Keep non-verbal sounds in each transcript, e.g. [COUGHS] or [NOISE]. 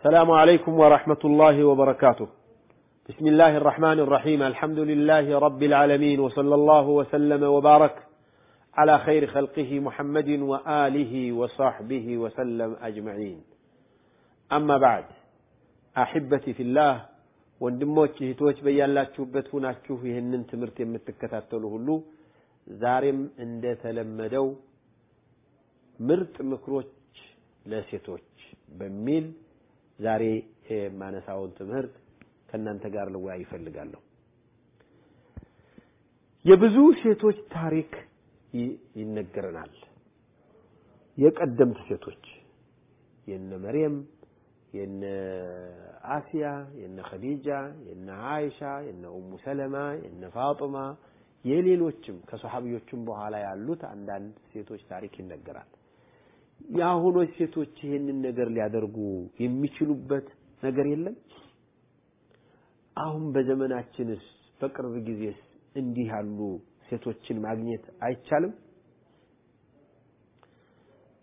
السلام عليكم ورحمة الله وبركاته بسم الله الرحمن الرحيم الحمد لله رب العالمين وصلى الله وسلم وبارك على خير خلقه محمد وآله وصحبه وسلم أجمعين أما بعد أحبتي في الله ወንድሞች እህቶች በያላችሁበት ሁናችሁ ይህንን ትምህርት የምትከታተሉ ሁሉ ዛሬም እንደተለመደው ምርጥ ምክሮች ለሴቶች በሚል ዛሬ የማነሳውን ትምህርት ከእናንተ ጋር ልወያይ ይፈልጋለሁ። የብዙ ሴቶች ታሪክ ይነገረናል። የቀደምት ሴቶች የነ መርየም፣ የነ አሲያ፣ የነ ኸዲጃ፣ የነ አይሻ፣ የነ ኡሙ ሰለማ፣ የነ ፋጡማ የሌሎችም ከሰሃቢዎችም በኋላ ያሉት አንዳንድ ሴቶች ታሪክ ይነገራል። የአሁኖች ሴቶች ይህንን ነገር ሊያደርጉ የሚችሉበት ነገር የለም። አሁን በዘመናችንስ በቅርብ ጊዜስ እንዲህ ያሉ ሴቶችን ማግኘት አይቻልም?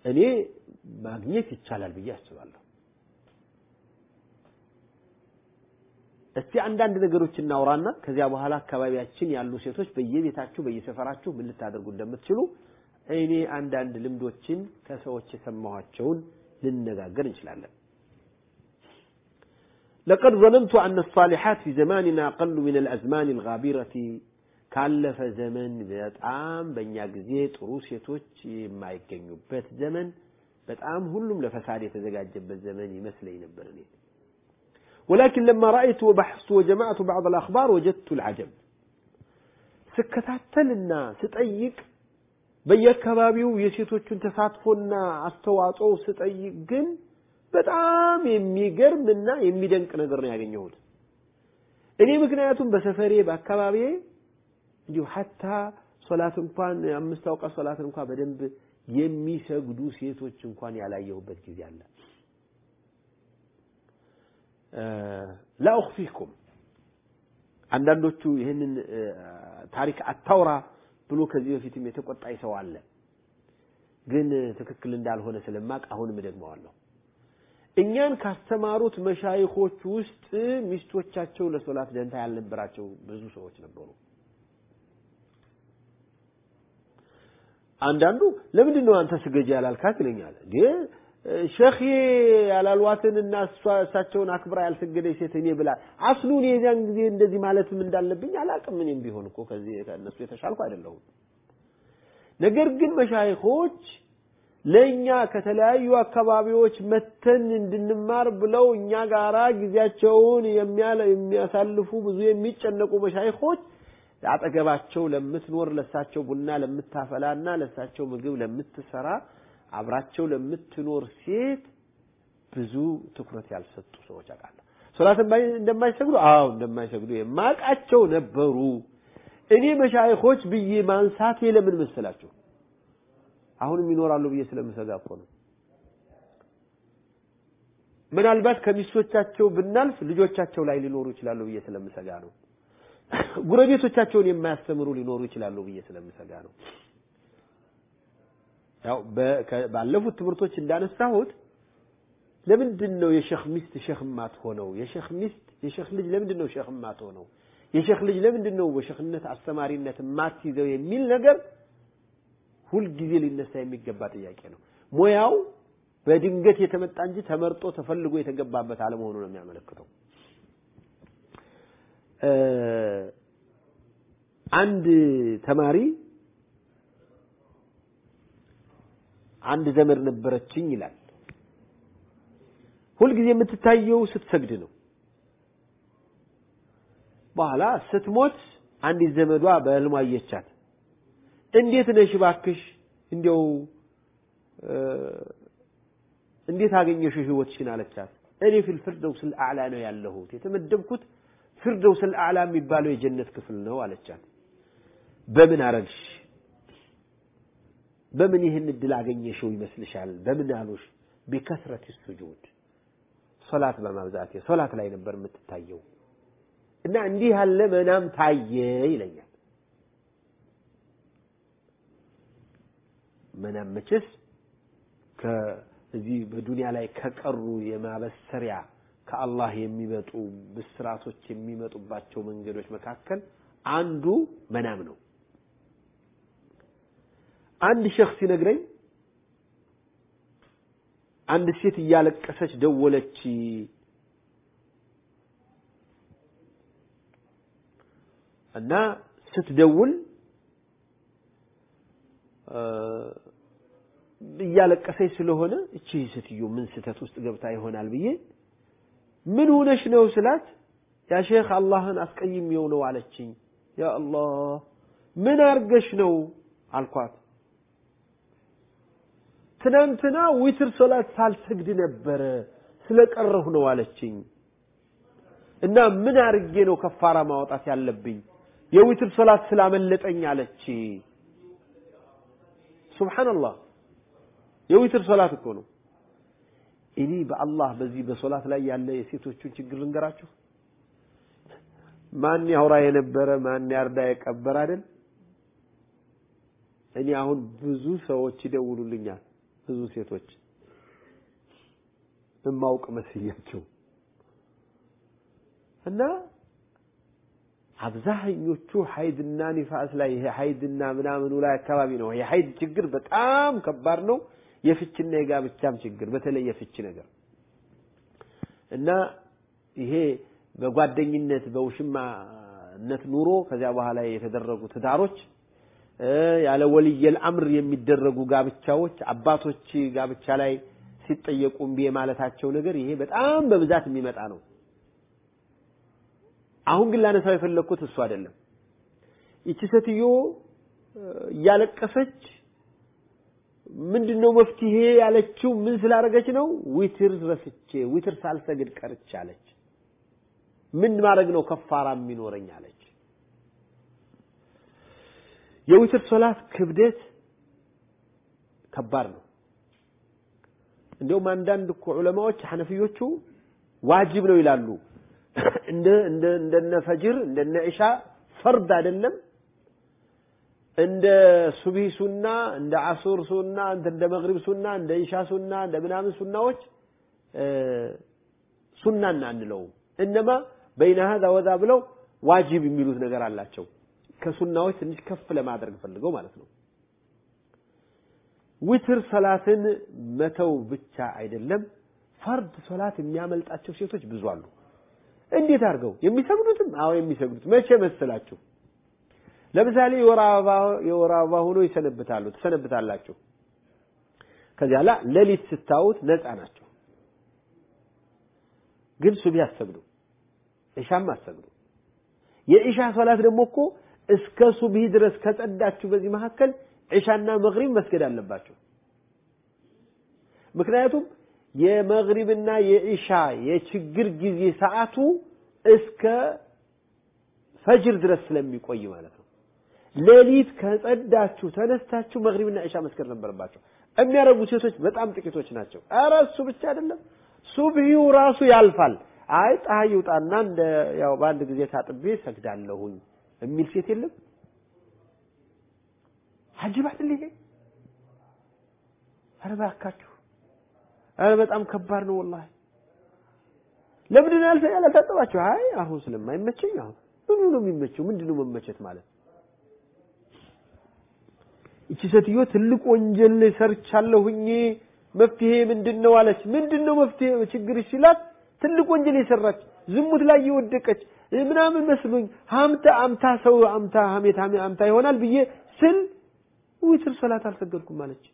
እኔ ማግኘት ይቻላል ብዬ አስባለሁ። እስቲ አንዳንድ ነገሮች እናውራና ከዚያ በኋላ አካባቢያችን ያሉ ሴቶች በየቤታችሁ በየሰፈራችሁ ምን ልታደርጉ እንደምትችሉ እኔ አንዳንድ ልምዶችን ከሰዎች የሰማኋቸውን ልነጋገር እንችላለን። لقد ظننت أن الصالحات في زماننا أقل من الأزمان الغابرة ካለፈ ዘመን በጣም በእኛ ጊዜ ጥሩ ሴቶች የማይገኙበት ዘመን በጣም ሁሉም ለፈሳድ የተዘጋጀበት ዘመን ይመስለኝ ነበር እኔ ولكن لما رأيت وبحثت وجمعت بعض الأخبار وجدت العجب ስከታተልና ስጠይቅ በየአካባቢው የሴቶቹን ተሳትፎና አስተዋጽኦ ስጠይቅ ግን በጣም የሚገርምና የሚደንቅ ነገር ነው ያገኘሁት። እኔ ምክንያቱም በሰፈሬ በአካባቢዬ እንዲሁ ሀታ ሶላት እንኳን አምስት አውቃት ሶላትን እንኳን በደንብ የሚሰግዱ ሴቶች እንኳን ያላየሁበት ጊዜ አለ። ላኡኽፊኩም አንዳንዶቹ ይህንን ታሪክ አታውራ ብሎ ከዚህ በፊትም የተቆጣኝ ሰው አለ። ግን ትክክል እንዳልሆነ ስለማቅ አሁንም እደግመዋለሁ። እኛን ካስተማሩት መሻይኾች ውስጥ ሚስቶቻቸው ለሶላት ደንታ ያልነበራቸው ብዙ ሰዎች ነበሩ። አንዳንዱ ለምንድን ነው አንተ ስገጂ ያላልካት ይለኛል። ሸኽ ያላልዋትን እና እሳቸውን አክብራ ያልሰገደች ሴት እኔ ብላ አስሉ እኔ የዚያን ጊዜ እንደዚህ ማለትም እንዳለብኝ አላቅም። እኔም ቢሆን እኮ ከዚህ ከእነሱ የተሻልኩ አይደለሁም። ነገር ግን መሻይኾች ለእኛ ከተለያዩ አካባቢዎች መተን እንድንማር ብለው እኛ ጋራ ጊዜያቸውን የሚያሳልፉ ብዙ የሚጨነቁ መሻይኾች አጠገባቸው ለምትኖር ለሳቸው ቡና ለምታፈላና ለሳቸው ምግብ ለምትሰራ አብራቸው ለምትኖር ሴት ብዙ ትኩረት ያልሰጡ ሰዎች አውቃለሁ። ሶላት እንደማይሰግዱ አዎ እንደማይሰግዱ የማውቃቸው ነበሩ። እኔ መሻይኾች ብዬ ማንሳቴ ለምን መሰላችሁ? አሁንም ይኖራሉ ብዬ ስለምሰጋ እኮ ነው። ምናልባት ከሚስቶቻቸው ብናልፍ ልጆቻቸው ላይ ሊኖሩ ይችላሉ ብዬ ስለምሰጋ ነው። [COUGHS] ጉረቤቶቻቸውን የማያስተምሩ ሊኖሩ ይችላሉ ብዬ ስለምሰጋ ነው። ያው ባለፉት ትምህርቶች እንዳነሳሁት ለምንድን ነው የሼክ ሚስት ሼክ ማትሆነው? የሼክ ሚስት የሼክ ልጅ ለምንድን ነው ሼክ ማትሆነው? የሼክ ልጅ ለምንድን ነው በሼክነት አስተማሪነት ማትይዘው የሚል ነገር ሁልጊዜ ሊነሳ የሚገባ ጥያቄ ነው። ሙያው በድንገት የተመጣ እንጂ ተመርጦ ተፈልጎ የተገባበት አለመሆኑ ነው የሚያመለክተው። አንድ ተማሪ አንድ ዘመድ ነበረችኝ ይላል። ሁልጊዜ የምትታየው ስትሰግድ ነው። በኋላ ስትሞት አንዲት ዘመዷ በህልሟ አየቻት። እንዴት ነሽ ባክሽ እንዲያው እንዴት አገኘሽው ህይወትሽን አለቻት። እኔ ፊል ፊርደውስል አዕላ ነው ያለሁት የተመደብኩት ፊርደውስል አዕላ የሚባለው የጀነት ክፍል ነው አለቻት። በምን አረግሽ? በምን ይህን እድል አገኘሽው ይመስልሻል? በምን አሉሽ? ቢከስረት ሱጁድ ሶላት በማብዛቴ ሶላት ላይ ነበር የምትታየው እና እንዲህ ያለ መናም ታየ ይለኛል። መናም መቼስ ከዚህ በዱንያ ላይ ከቀሩ የማበሰሪያ ከአላህ የሚመጡ ብስራቶች የሚመጡባቸው መንገዶች መካከል አንዱ መናም ነው። አንድ ሼክ ሲነግረኝ አንድ ሴት እያለቀሰች ደወለች። እና ስትደውል እያለቀሰች ስለሆነ እቺ ሴትዮ ምን ስህተት ውስጥ ገብታ ይሆናል ብዬ ምን ሆነሽ ነው ስላት ያ ሼክ አላህን አስቀይሜው ነው አለችኝ። ያ አላህ ምን አርገሽ ነው አልኳት። ትናንትና ዊትር ሶላት ሳልሰግድ ነበረ ስለቀረሁ ነው አለችኝ። እና ምን አርጌ ነው ከፋራ ማውጣት ያለብኝ የዊትር ሶላት ስላመለጠኝ አለች። ሱብሃንአላህ የዊትር ሶላት እኮ ነው። እኔ በአላህ በዚህ በሶላት ላይ ያለ የሴቶቹን ችግር ልንገራችሁ። ማን ያውራ የነበረ ማን ያርዳ የቀበረ አይደል? እኔ አሁን ብዙ ሰዎች ይደውሉልኛል፣ ብዙ ሴቶች እማውቅ መስያቸው እና አብዛኞቹ ሀይድና ኒፋስ ላይ ይሄ ሀይድና ምናምኑ ላይ አካባቢ ነው። የሀይድ ችግር በጣም ከባድ ነው። የፍችና የጋብቻም ችግር በተለይ የፍች ነገር እና ይሄ በጓደኝነት በውሽማነት ኑሮ ከዚያ በኋላ የተደረጉ ትዳሮች ያለ ወልየል አምር የሚደረጉ ጋብቻዎች አባቶች ጋብቻ ላይ ሲጠየቁ እምቢ የማለታቸው ነገር ይሄ በጣም በብዛት የሚመጣ ነው። አሁን ግን ላነሳው የፈለግኩት እሱ አይደለም። ይቺ ሴትዮ እያለቀሰች ምንድነው መፍትሄ ያለችው ምን ስላደረገች ነው? ዊትር ረስቼ ዊትር ሳልሰግድ ቀርች አለች። ምን ማድረግ ነው ከፋራ የሚኖረኝ አለች። የዊትር ሶላት ክብደት ከባድ ነው። እንዲሁም አንዳንድ እኮ ዑለማዎች ሐነፊዮቹ ዋጅብ ነው ይላሉ። [COUGHS] እንደ እንደ እንደነ ፈጅር እንደነ ኢሻ ፈርድ አይደለም። እንደ ሱብሂ ሱና፣ እንደ አሱር ሱና፣ እንደ መግሪብ ሱና፣ እንደ ኢሻ ሱና፣ እንደ ምናምን ሱናዎች ሱናና አንለውም። እነማ በይነ ሀዛ ወዛ ብለው ዋጅብ የሚሉት ነገር አላቸው። ከሱናዎች ትንሽ ከፍ ለማድረግ ፈልገው ማለት ነው። ዊትር ሰላትን መተው ብቻ አይደለም፣ ፈርድ ሶላት የሚያመልጣቸው ሴቶች ብዙ አሉ። እንዴት አድርገው የሚሰግዱትም? አዎ የሚሰግዱት መቼ መሰላችሁ? ለምሳሌ የወር አበባ ሆኖ ይሰነብታሉ፣ ትሰነብታላችሁ። ከዚያ ላ ሌሊት ስታዩት ነፃ ናቸው። ግን ሱቢ አሰግዱ፣ ኢሻም አሰግዱ። የኢሻ ሶላት ደግሞ እኮ እስከ ሱብሂ ድረስ ከጸዳችሁ በዚህ መካከል ዒሻና መግሪብ መስገድ አለባቸው። ምክንያቱም የመግሪብና የኢሻ የችግር ጊዜ ሰዓቱ እስከ ፈጅር ድረስ ስለሚቆይ ማለት ነው። ሌሊት ከጸዳችሁ ተነስታችሁ መግሪብና ኢሻ መስገድ ነበረባቸው። የሚያደርጉ ሴቶች በጣም ጥቂቶች ናቸው። ኧረ እሱ ብቻ አይደለም፣ ሱብሂው ራሱ ያልፋል። አይ ፀሐይ ይውጣና እንደ ያው በአንድ ጊዜ ታጥቤ ሰግዳለሁኝ የሚል ሴት የለም። አጅብ አይደል ይሄ? ኧረ እባካችሁ ኧረ በጣም ከባድ ነው ወላሂ። ለምንድን ነው ያላታጠባችሁ? አይ አሁን ስለማይመቸኝ አሁን ምኑ ነው የሚመቸው? ምንድን ነው መመቸት ማለት? እቺ ሴትዮ ትልቅ ወንጀል ሰርቻለሁኝ መፍትሄ ምንድን ነው አለች። ምንድን ነው መፍትሄ ችግርሽ ሲላት ትልቅ ወንጀል የሰራች ዝሙት ላይ የወደቀች ምናምን መስሎኝ ሀምታ አምታ ሰው አምታ ሀሜት አምታ ይሆናል ብዬ ስል ዊትር ሰላት አልሰገድኩም አለች።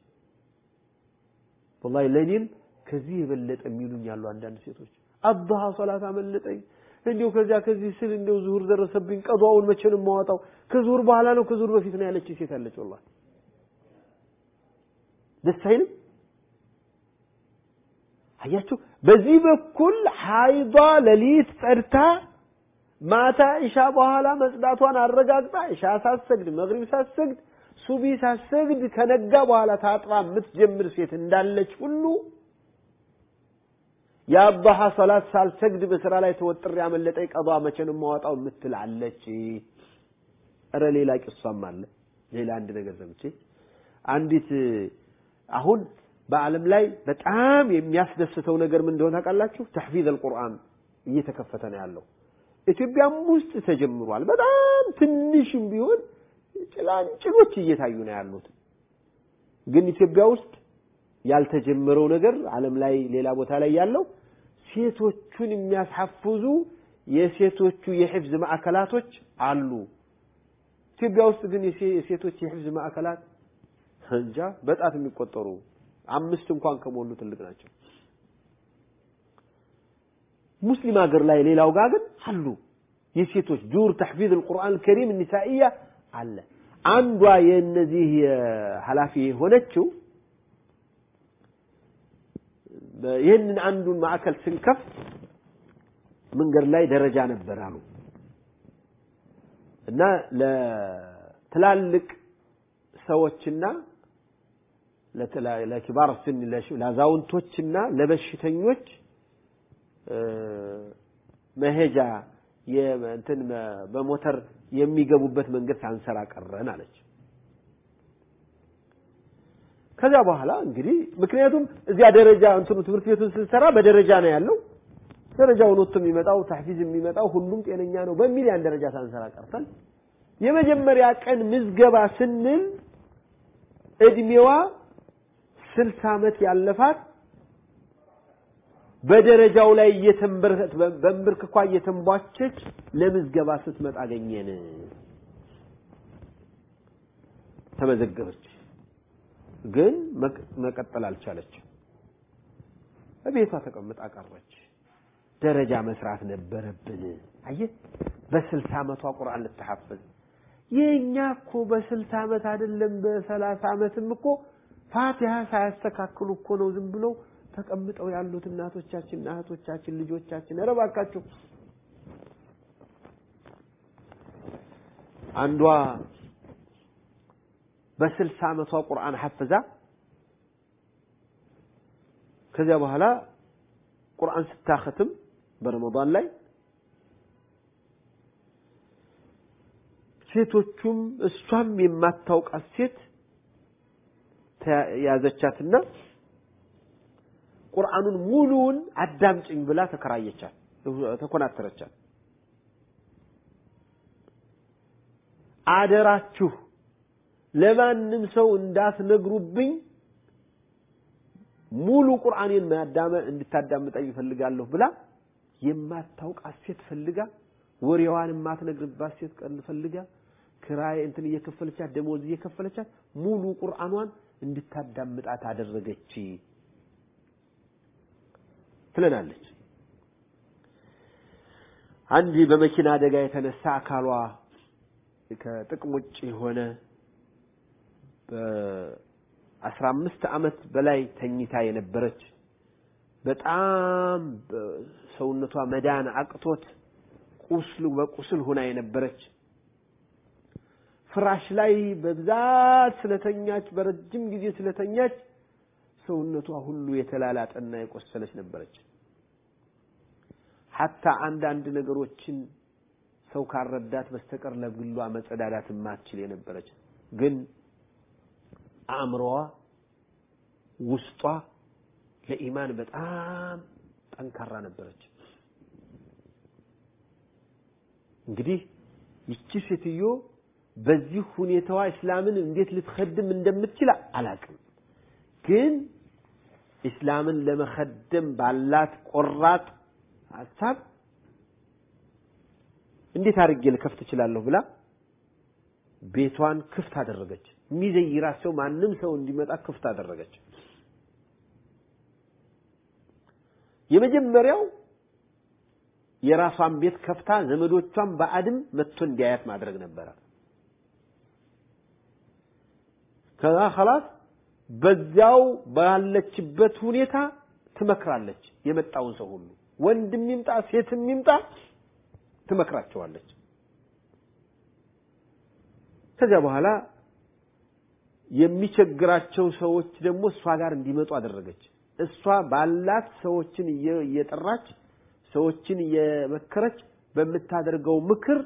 ወላሂ ለእኔም ከዚህ የበለጠ የሚሉኝ ያሉ አንዳንድ ሴቶች አድሃ ሶላት አመለጠኝ፣ እንዲሁ ከዚያ ከዚህ ስል እንዲሁ ዙሁር ደረሰብኝ ቀዷውን መቼ ነው የማወጣው? ከዙሁር በኋላ ነው ከዙሁር በፊት ነው ያለች ሴት አለች። ወላሂ ደስ አይልም? አያችሁ፣ በዚህ በኩል ሀይዷ ሌሊት ጸድታ ማታ ኢሻ በኋላ መጽዳቷን አረጋግጣ ኢሻ ሳትሰግድ መግሪብ ሳትሰግድ ሱቢ ሳትሰግድ ከነጋ በኋላ ታጥባ የምትጀምር ሴት እንዳለች ሁሉ የአባሃ ሰላት ሳልሰግድ በስራ ላይ ተወጥሬ ያመለጠኝ ቀዷ መቼ ነው አለች። ኧረ ሌላ ቂሷም አለ። ሌላ አንድ ነገር ሰምቼ አንዲት አሁን በዓለም ላይ በጣም የሚያስደስተው ነገር ምን እንደሆነ ታውቃላችሁ? ተሕፊዝ አልቁርአን እየተከፈተ ነው ያለው። ኢትዮጵያም ውስጥ ተጀምሯል። በጣም ትንሽም ቢሆን ጭላንጭሎች እየታዩ ነው ያሉት። ግን ኢትዮጵያ ውስጥ ያልተጀመረው ነገር ዓለም ላይ ሌላ ቦታ ላይ ያለው ሴቶቹን የሚያስሐፍዙ የሴቶቹ የሕፍዝ ማዕከላቶች አሉ። ኢትዮጵያ ውስጥ ግን የሴቶች የሕፍዝ ማዕከላት እንጃ በጣት የሚቆጠሩ አምስት እንኳን ከሞሉ ትልቅ ናቸው። ሙስሊም ሀገር ላይ ሌላው ጋር ግን አሉ የሴቶች ዱር ተሕፊዝ አልቁርአን ከሪም ኒሳኢያ አለ። አንዷ የእነዚህ ኃላፊ የሆነችው ይህንን አንዱን ማዕከል ስንከፍት መንገድ ላይ ደረጃ ነበር አሉ እና ለትላልቅ ሰዎችና ለኪባር ስን ለአዛውንቶችና ለበሽተኞች መሄጃ እንትን በሞተር የሚገቡበት መንገድ ሳንሰራ ቀረን አለች። ከዛ በኋላ እንግዲህ ምክንያቱም እዚያ ደረጃ እንትኑ ትምህርት ቤቱን ስንሰራ በደረጃ ነው ያለው። ደረጃውን ወጥቶ የሚመጣው ታሕፊዝ የሚመጣው ሁሉም ጤነኛ ነው በሚል ያን ደረጃ ሳንሰራ ቀርተን የመጀመሪያ ቀን ምዝገባ ስንል እድሜዋ ስልሳ ዓመት ያለፋት በደረጃው ላይ በንብርክኳ እየተንቧቸች ለምዝገባ ስትመጣ አገኘን። ተመዘገበች፣ ግን መቀጠል አልቻለችም። በቤቷ ተቀምጣ ቀረች። ደረጃ መስራት ነበረብን። አየህ፣ በስልሳ ዓመቷ ቁርአን ልትሐፍዝ የእኛ እኮ በስልሳ ዓመት አይደለም በሰላሳ ዓመትም እኮ ፋቲሃ ሳያስተካክሉ እኮ ነው ዝም ብለው ተቀምጠው ያሉት እናቶቻችን፣ እህቶቻችን፣ ልጆቻችን። ኧረ እባካችሁ አንዷ በስልሳ ዓመቷ ቁርአን ሐፍዛ ከዚያ በኋላ ቁርአን ስታኸትም በረመዳን ላይ ሴቶቹም እሷም የማታውቃት ሴት ያዘቻትና ቁርአኑን ሙሉውን አዳምጭኝ ብላ ተከራየቻት፣ ተኮናተረቻት። አደራችሁ ለማንም ሰው እንዳትነግሩብኝ ሙሉ ቁርአኔን ማዳመ እንድታዳምጠኝ እፈልጋለሁ ብላ የማታውቃት ሴት ፈልጋ ወሬዋን የማትነግርባት ሴት ቀን ፈልጋ ክራይ እንትን እየከፈለቻት ደሞዝ እየከፈለቻት ሙሉ ቁርአኗን እንድታዳምጣት አደረገች ትለናለች። አንድ በመኪና አደጋ የተነሳ አካሏ ከጥቅም ውጭ የሆነ በአስራ አምስት ዓመት በላይ ተኝታ የነበረች በጣም ሰውነቷ መዳን አቅቶት ቁስሉ በቁስል ሆና የነበረች ፍራሽ ላይ በብዛት ስለተኛች በረጅም ጊዜ ስለተኛች ሰውነቷ ሁሉ የተላላጠና የቆሰለች ነበረች። ሐታ አንዳንድ ነገሮችን ሰው ካረዳት በስተቀር ለግሏ መጸዳዳት የማትችል የነበረች ግን አእምሮዋ ውስጧ ለኢማን በጣም ጠንካራ ነበረች። እንግዲህ ይቺ ሴትዮ በዚህ ሁኔታዋ እስላምን እንዴት ልትኸድም እንደምትችል አላቅም። ግን እስላምን ለመኸደም ባላት ቆራጥ ሀሳብ እንዴት አድርጌ ልከፍት እችላለሁ ብላ ቤቷን ክፍት አደረገች። የሚዘይራት ሰው ማንም ሰው እንዲመጣ ክፍት አደረገች። የመጀመሪያው የራሷን ቤት ከፍታ ዘመዶቿን በአድም መጥቶ እንዲያያት ማድረግ ነበረ። ከዛ ኸላስ በዚያው ባለችበት ሁኔታ ትመክራለች። የመጣውን ሰው ሁሉ ወንድም ይምጣ ሴትም ይምጣ ትመክራቸዋለች። ከዚያ በኋላ የሚቸግራቸው ሰዎች ደግሞ እሷ ጋር እንዲመጡ አደረገች። እሷ ባላት ሰዎችን እየጠራች ሰዎችን እየመከረች በምታደርገው ምክር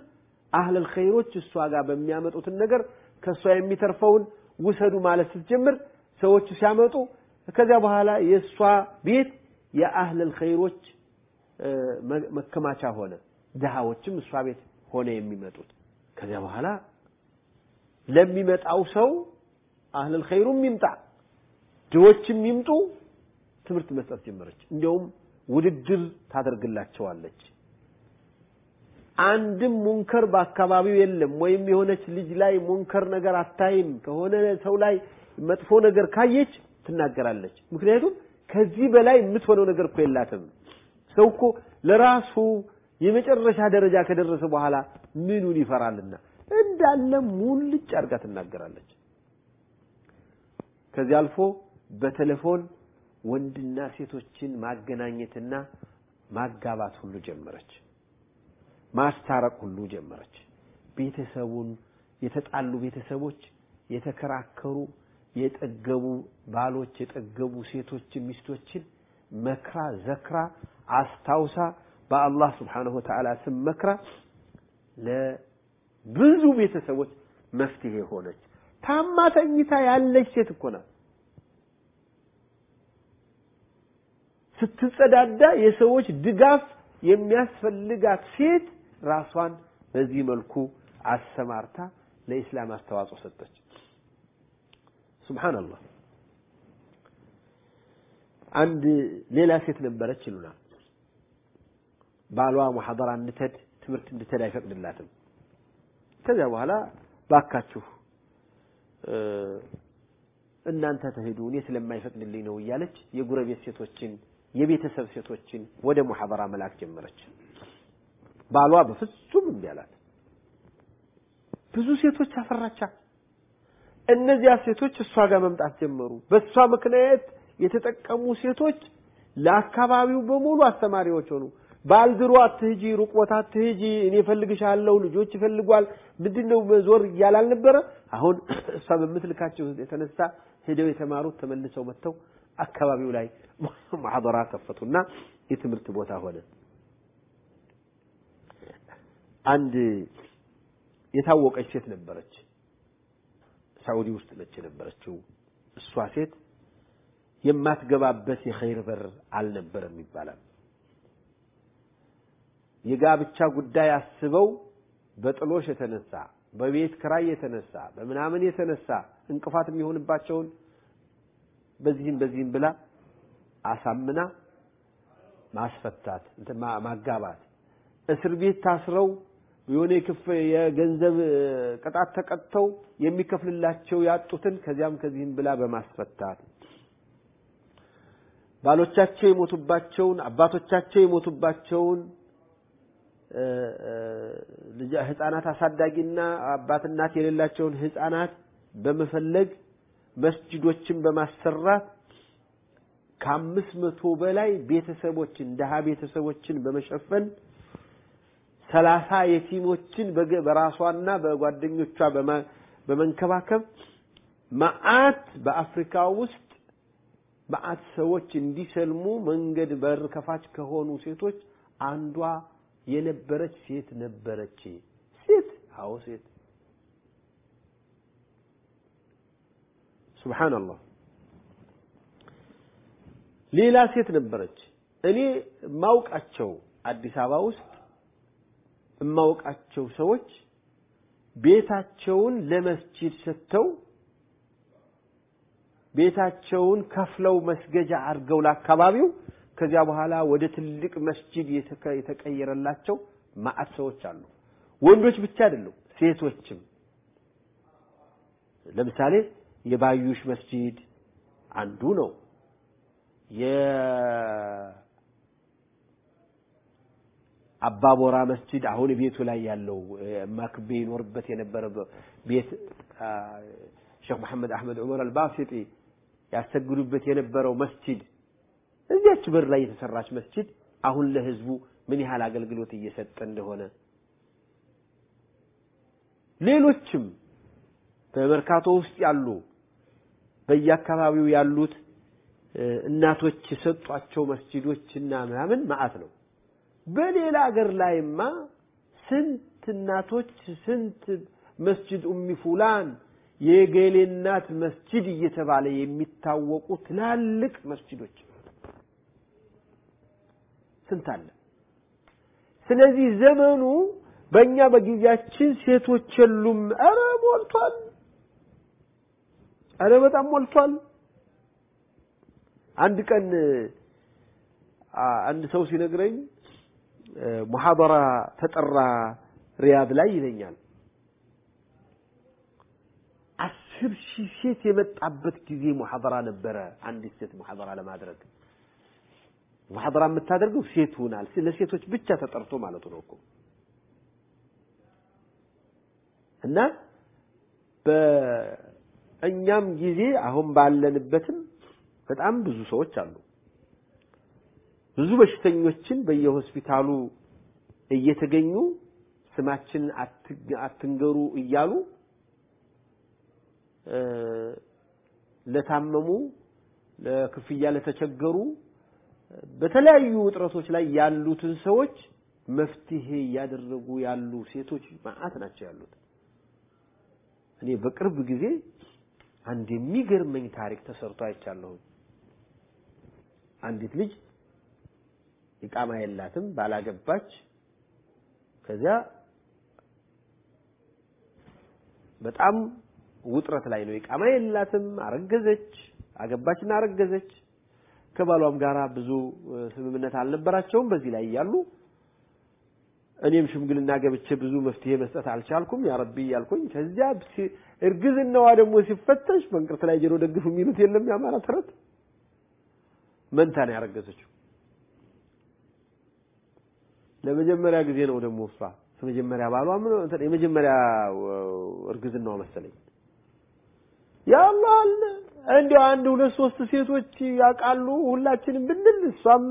አህለል ኸይሮች እሷ ጋር በሚያመጡትን ነገር ከእሷ የሚተርፈውን ውሰዱ ማለት ስትጀምር ሰዎቹ ሲያመጡ ከዚያ በኋላ የእሷ ቤት የአህለል ኸይሮች መከማቻ ሆነ። ድሃዎችም እሷ ቤት ሆነ የሚመጡት። ከዚያ በኋላ ለሚመጣው ሰው አህለል ኸይሩም ይምጣ ድሆችም ይምጡ ትምህርት መስጠት ጀመረች። እንዲያውም ውድድር ታደርግላቸዋለች። አንድም ሙንከር በአካባቢው የለም ወይም የሆነች ልጅ ላይ ሙንከር ነገር አታይም ከሆነ ሰው ላይ መጥፎ ነገር ካየች ትናገራለች። ምክንያቱም ከዚህ በላይ የምትሆነው ነገር እኮ የላትም። ሰው እኮ ለራሱ የመጨረሻ ደረጃ ከደረሰ በኋላ ምኑን ይፈራልና እንዳለ ሙልጭ አድርጋ ትናገራለች። ከዚህ አልፎ በቴሌፎን ወንድና ሴቶችን ማገናኘትና ማጋባት ሁሉ ጀመረች። ማስታረቅ ሁሉ ጀመረች። ቤተሰቡን የተጣሉ ቤተሰቦች የተከራከሩ የጠገቡ ባሎች የጠገቡ ሴቶችን ሚስቶችን መክራ ዘክራ አስታውሳ በአላህ ስብሓነሁ ወተዓላ ስም መክራ ለብዙ ቤተሰቦች መፍትሄ ሆነች። ታማ ተኝታ ያለች ሴት እኮ ናት። ስትጸዳዳ የሰዎች ድጋፍ የሚያስፈልጋት ሴት ራሷን በዚህ መልኩ አሰማርታ ለኢስላም አስተዋጽኦ ሰጠች። ሱብሃንአላህ። አንድ ሌላ ሴት ነበረች ይሉናል። ባሏ ሙሐደራ እንድትሄድ ትምህርት እንድትሄድ አይፈቅድላትም። ከዚያ በኋላ ባካችሁ እናንተ ተሄዱ እኔ ስለማይፈቅድልኝ ነው እያለች የጉረቤት ሴቶችን የቤተሰብ ሴቶችን ወደ ሙሐደራ መላክ ጀመረች። ባሏ በፍጹም እምቢ አላት። ብዙ ሴቶች አፈራቻ። እነዚያ ሴቶች እሷ ጋር መምጣት ጀመሩ። በእሷ ምክንያት የተጠቀሙ ሴቶች ለአካባቢው በሙሉ አስተማሪዎች ሆኑ። ባልድሮ አትሂጂ፣ ሩቅ ቦታ አትሂጂ፣ እኔ እፈልግሻለሁ፣ ልጆች ይፈልጓል፣ ምንድነው መዞር እያለ አልነበረ? አሁን [CLEARS THROAT] እሷ በምትልካቸው የተነሳ ሄደው የተማሩት ተመልሰው መጥተው አካባቢው ላይ [CLEARS THROAT] ማህደራ ከፈቱና የትምህርት ቦታ ሆነ። አንድ የታወቀች ሴት ነበረች፣ ሳዑዲ ውስጥ ነች የነበረችው። እሷ ሴት የማትገባበት የኸይር በር አልነበረም ይባላል። የጋብቻ ጉዳይ አስበው በጥሎሽ የተነሳ በቤት ክራይ የተነሳ በምናምን የተነሳ እንቅፋት የሚሆንባቸውን በዚህም በዚህም ብላ አሳምና ማስፈታት ማጋባት እስር ቤት ታስረው የሆነ የክፍ የገንዘብ ቅጣት ተቀጥተው የሚከፍልላቸው ያጡትን ከዚያም ከዚህም ብላ በማስፈታት ባሎቻቸው የሞቱባቸውን አባቶቻቸው የሞቱባቸውን ህፃናት አሳዳጊና አባት እናት የሌላቸውን ህፃናት በመፈለግ መስጅዶችን በማሰራት ከአምስት መቶ በላይ ቤተሰቦችን ደሃ ቤተሰቦችን በመሸፈን ሰላሳ የቲሞችን በራሷና በጓደኞቿ በመንከባከብ መዓት በአፍሪካ ውስጥ መዓት ሰዎች እንዲሰልሙ መንገድ በር ከፋች ከሆኑ ሴቶች አንዷ የነበረች ሴት ነበረች። ሴት አዎ ሴት ሱብሃንአላህ። ሌላ ሴት ነበረች። እኔ የማውቃቸው አዲስ አበባ ውስጥ የማውቃቸው ሰዎች ቤታቸውን ለመስጂድ ሰጥተው ቤታቸውን ከፍለው መስገጃ አድርገው ለአካባቢው ከዚያ በኋላ ወደ ትልቅ መስጂድ የተቀየረላቸው ማዕት ሰዎች አሉ። ወንዶች ብቻ አይደሉም፣ ሴቶችም። ለምሳሌ የባዩሽ መስጂድ አንዱ ነው። አባቦራ መስጂድ አሁን ቤቱ ላይ ያለው ማክቤ ይኖርበት የነበረ ቤት ሼክ መሐመድ አህመድ ዑመር አልባሲጢ ያሰግዱበት የነበረው መስጂድ እዚያች በር ላይ የተሰራች መስጂድ አሁን ለህዝቡ ምን ያህል አገልግሎት እየሰጠ እንደሆነ ሌሎችም በመርካቶ ውስጥ ያሉ በየአካባቢው ያሉት እናቶች የሰጧቸው መስጂዶችና ምናምን ማአት ነው። በሌላ ሀገር ላይማ ስንት እናቶች ስንት መስጂድ ኡሚ ፉላን የገሌ እናት መስጂድ እየተባለ የሚታወቁ ትላልቅ መስጂዶች ስንት አለ። ስለዚህ ዘመኑ በእኛ በጊዜያችን ሴቶች የሉም። ኧረ ሞልቷል። ኧረ በጣም ሞልቷል። አንድ ቀን አንድ ሰው ሲነግረኝ ሙሐደራ ተጠራ ሪያድ ላይ ይለኛል። አስር ሺህ ሴት የመጣበት ጊዜ ሙሐደራ ነበረ። አንዲት ሴት ሙሐደራ ለማድረግ ሙሐደራ የምታደርገው ሴት ሆናል። ለሴቶች ብቻ ተጠርቶ ማለቱ ነው እኮ እና በእኛም ጊዜ አሁን ባለንበትም በጣም ብዙ ሰዎች አሉ። ብዙ በሽተኞችን በየሆስፒታሉ እየተገኙ ስማችንን አትንገሩ እያሉ ለታመሙ፣ ለክፍያ ለተቸገሩ፣ በተለያዩ ውጥረቶች ላይ ያሉትን ሰዎች መፍትሄ እያደረጉ ያሉ ሴቶች ማአት ናቸው ያሉት። እኔ በቅርብ ጊዜ አንድ የሚገርመኝ ታሪክ ተሰርቶ አይቻለሁ። አንዲት ልጅ ኢቃማ የላትም ባላገባች። ከዚያ በጣም ውጥረት ላይ ነው። ኢቃማ የላትም፣ አረገዘች፣ አገባችና አረገዘች። ከባሏም ጋራ ብዙ ስምምነት አልነበራቸውም። በዚህ ላይ እያሉ እኔም ሽምግልና ገብቼ ብዙ መፍትሄ መስጠት አልቻልኩም። ያ ረቢ እያልኩኝ ከዚያ እርግዝናዋ ደግሞ ሲፈተሽ በእንቅርት ላይ ጆሮ ደግፍ የሚሉት የለም የአማራ ተረት መንታ ነው ያረገዘችው። ለመጀመሪያ ጊዜ ነው ደግሞ እሷ የመጀመሪያ ባሏ ምን የመጀመሪያ እርግዝናዋ መሰለኝ። ያ አላህ አለ እንዲያው አንድ ሁለት ሶስት ሴቶች ያውቃሉ ሁላችንም ብንል እሷም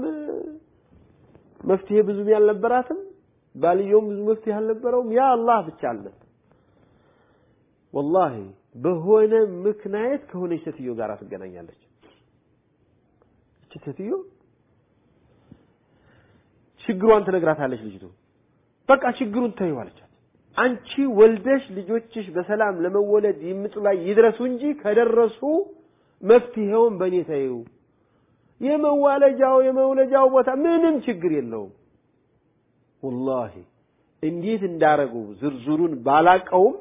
መፍትሄ ብዙም ያልነበራትም ባልየውም ብዙ መፍትሄ አልነበረውም። ያ አላህ ብቻ አለ። ወላሂ በሆነ ምክንያት ከሆነች ሴትዮ ጋር ትገናኛለች። እቺ ሴትዮ ችግሯን ትነግራታለች ልጅቱ። በቃ ችግሩን ተይው አለቻት። አንቺ ወልደሽ ልጆችሽ በሰላም ለመወለድ ይምጡ ላይ ይድረሱ እንጂ ከደረሱ መፍትሄውን በእኔ ተይው። የመዋለጃው የመውለጃው ቦታ ምንም ችግር የለውም። ወላሂ እንዴት እንዳረጉ ዝርዝሩን ባላቀውም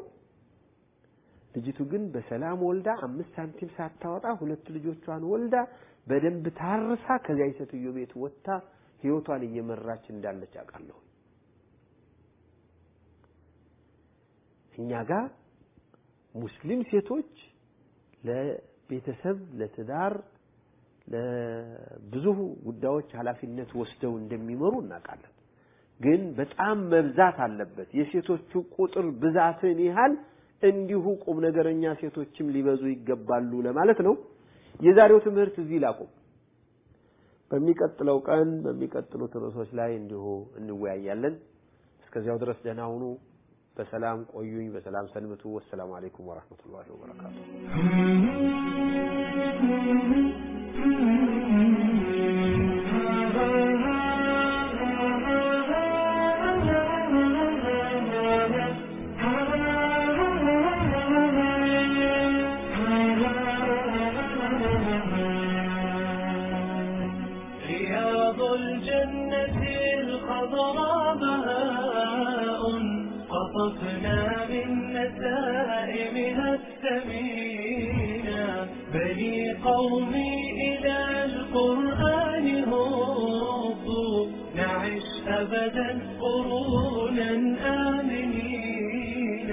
ልጅቱ ግን በሰላም ወልዳ አምስት ሳንቲም ሳታወጣ ሁለት ልጆቿን ወልዳ በደንብ ታርሳ ከዚያ የሴትዮ ቤት ወጥታ ህይወቷን እየመራች እንዳለች አውቃለሁ። እኛ ጋር ሙስሊም ሴቶች ለቤተሰብ፣ ለትዳር፣ ለብዙ ጉዳዮች ኃላፊነት ወስደው እንደሚመሩ እናውቃለን። ግን በጣም መብዛት አለበት። የሴቶቹ ቁጥር ብዛትን ያህል እንዲሁ ቁም ነገረኛ ሴቶችም ሊበዙ ይገባሉ ለማለት ነው። የዛሬው ትምህርት እዚህ ላቁም። በሚቀጥለው ቀን በሚቀጥሉት ርዕሶች ላይ እንዲሁ እንወያያለን። እስከዚያው ድረስ ደህና ሁኑ። በሰላም ቆዩኝ። በሰላም ሰንብቱ። ወሰላሙ አለይኩም ወራህመቱላሂ ወበረካቱ። الجنة الخضراء بهاء قطفنا من نسائمها الثمينة. بني قومي إلى القرآن هبوا نعش أبدا قرونا آمنين.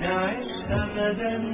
نعش أبدا